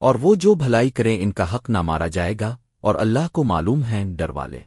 اور وہ جو بھلائی کریں ان کا حق نہ مارا جائے گا اور اللہ کو معلوم ہیں ڈر والے۔